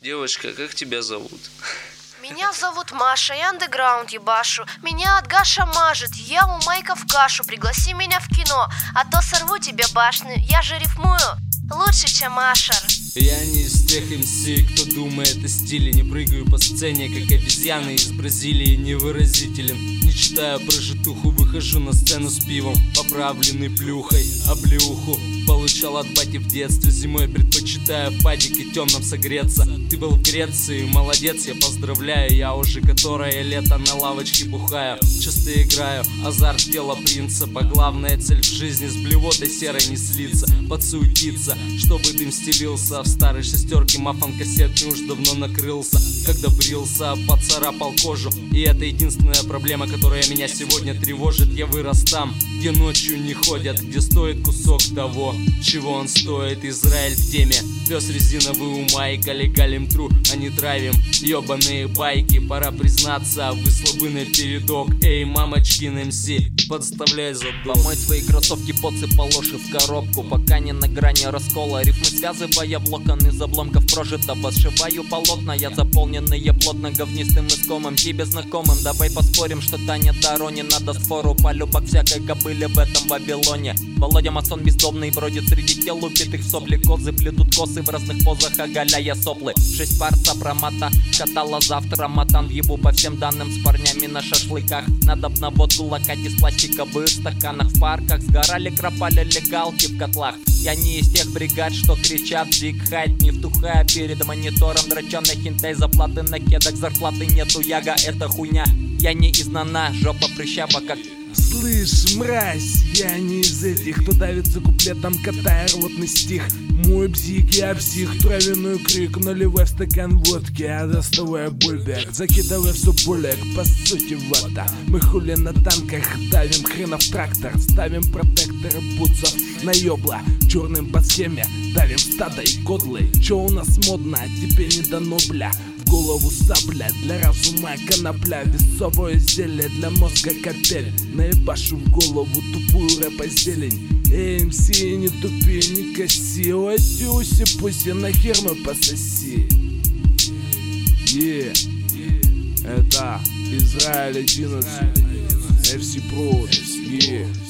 Девочка, как тебя зовут? Меня зовут Маша, я андеграунд ебашу Меня от Гаша мажет, я у Майка в кашу Пригласи меня в кино, а то сорву тебе башню Я же рифмую лучше, чем Ашер я не из тех МС, кто думает о стиле. Не прыгаю по сцене, как обезьяны из Бразилии. Невыразителен Не читая про житуху, выхожу на сцену с пивом Поправленный плюхой, облюху Получал от бати в детстве Зимой предпочитаю в падике темном согреться. Ты был в Греции, молодец, я поздравляю. Я уже которое лето на лавочке бухаю. Часто играю, азарт дело принципа Главная цель в жизни с блевотой серой не слиться. Подсуетиться, чтобы дым стелился в старой шестерке мафан кассетный уж давно накрылся Когда брился, поцарапал кожу. И это единственная проблема, которая меня сегодня тревожит. Я вырос там, где ночью не ходят Где стоит кусок того, чего он стоит. Израиль в теме, пес резиновый у майка Легалим тру, а не травим. Ёбаные байки, пора признаться Вы слабы на передок, эй, мамочкин МС Подставляй за Помой свои кроссовки, подсыпал ложи в коробку Пока не на грани раскола. Рифмы связывая в локон из обломков прожитого. Сшиваю полотна, я заполненные плотно говнистым искомым Тебе знакомым, давай поспорим, что Таня Таро не надо спору Полюбок всякой кобыли в этом Вавилоне Володя масон бездомный бродит среди тел убитых сопли. Козы плетут косы в разных позах, оголяя соплы. Шесть пар сопромата, катала завтра. Матан Ебу по всем данным с парнями на шашлыках. Надо б на водку локать из пластиковых стаканах. В парках сгорали, кропали легалки в котлах. Я не из тех бригад, что кричат Дик хайт, не втухая перед монитором Дроченый хинтай, заплаты на кедах. Зарплаты нету, яга, это хуйня. Я не из нана, жопа прыщава, как Слышь, мразь, я не из этих, кто давится куплетом, катая рвотный стих. Мой бзик, я псих, травяной крик, наливай в стакан водки, а доставая бульбер Закидывай все булек, по сути вата Мы хули на танках, давим хренов трактор Ставим протекторы бутсов на ёбла. Черным по схеме, давим стадо и кодлы. Чё у нас модно, тебе не дано, бля голову сабля Для разума конопля Весовое зелье для мозга капель Наебашу в голову тупую рэпа зелень. МС не тупи, не коси. Оси, уси, пуси, нахер мы пососи. Е, это Израиль 11 FC Pro, а.